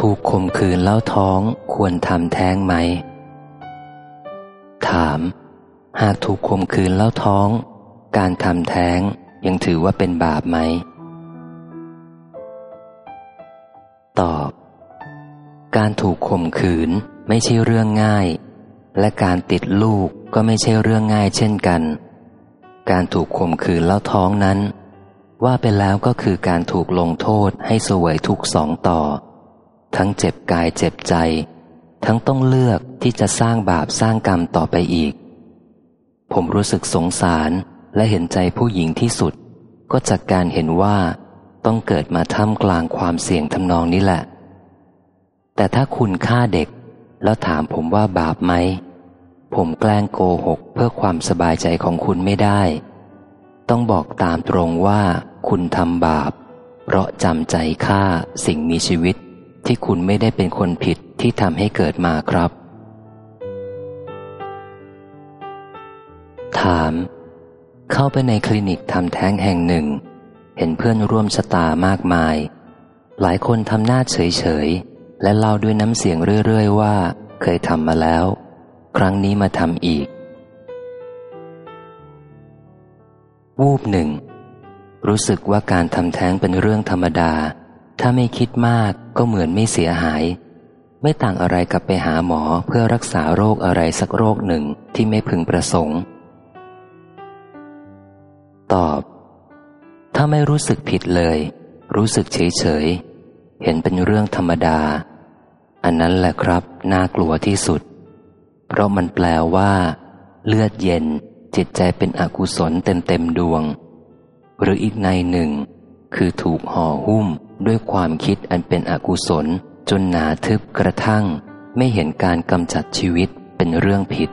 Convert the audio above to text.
ถูกข่มขืนแล้วท้องควรทำแท้งไหม ถาม หากถูกข่มขืนแล้วท้อง การทำแท้งยังถือว่าเป็นบาปไหม ตอบ การถูกข่มขืนไม่ใช่เรื่องง่าย และการติดลูกก็ไม่ใช่เรื่องง่ายเช่นกัน การถูกข่มขืนแล้วท้องนั้น ว่าไปแล้วก็คือการถูกลงโทษให้สวยทุกสองต่อ ทั้งเจ็บกายเจ็บใจ ทั้งต้องเลือกที่จะสร้างบาปสร้างกรรมต่อไปอีก ผมรู้สึกสงสารและเห็นใจผู้หญิงที่สุด ก็จากการเห็นว่าต้องเกิดมาท่ามกลางความเสี่ยงทำนองนี้แหละ แต่ถ้าคุณฆ่าเด็ก แล้วถามผมว่าบาปไหม ผมแกล้งโกหกเพื่อความสบายใจของคุณไม่ได้ ต้องบอกตามตรงว่าคุณทำบาป เพราะจำใจฆ่าสิ่งมีชีวิต ที่คุณไม่ได้เป็นคนผิดที่ทำให้เกิดมาครับ ถาม เข้าไปในคลินิกทำแท้งแห่งหนึ่ง เห็นเพื่อนร่วมชะตามากมาย หลายคนทำหน้าเฉยๆ และเล่าด้วยน้ำเสียงเรื่อยๆว่า เคยทำมาแล้ว ครั้งนี้มาทำอีก วูบหนึ่ง รู้สึกว่าการทำแท้งเป็นเรื่องธรรมดา ถ้าไม่คิดมากก็เหมือนไม่เสียหาย ไม่ต่างอะไรกับไปหาหมอเพื่อรักษาโรคอะไรสักโรคหนึ่งที่ไม่พึงประสงค์ ตอบ ถ้าไม่รู้สึกผิดเลย รู้สึกเฉยเฉยเห็นเป็นเรื่องธรรมดา อันนั้นแหละครับน่ากลัวที่สุด เพราะมันแปลว่า เลือดเย็นจิตใจเป็นอกุศลเต็มเต็มดวง หรืออีกในหนึ่ง คือถูกห่อหุ้ม ด้วยความคิดอันเป็นอกุศล จนหนาทึบกระทั่ง ไม่เห็นการกำจัดชีวิตเป็นเรื่องผิด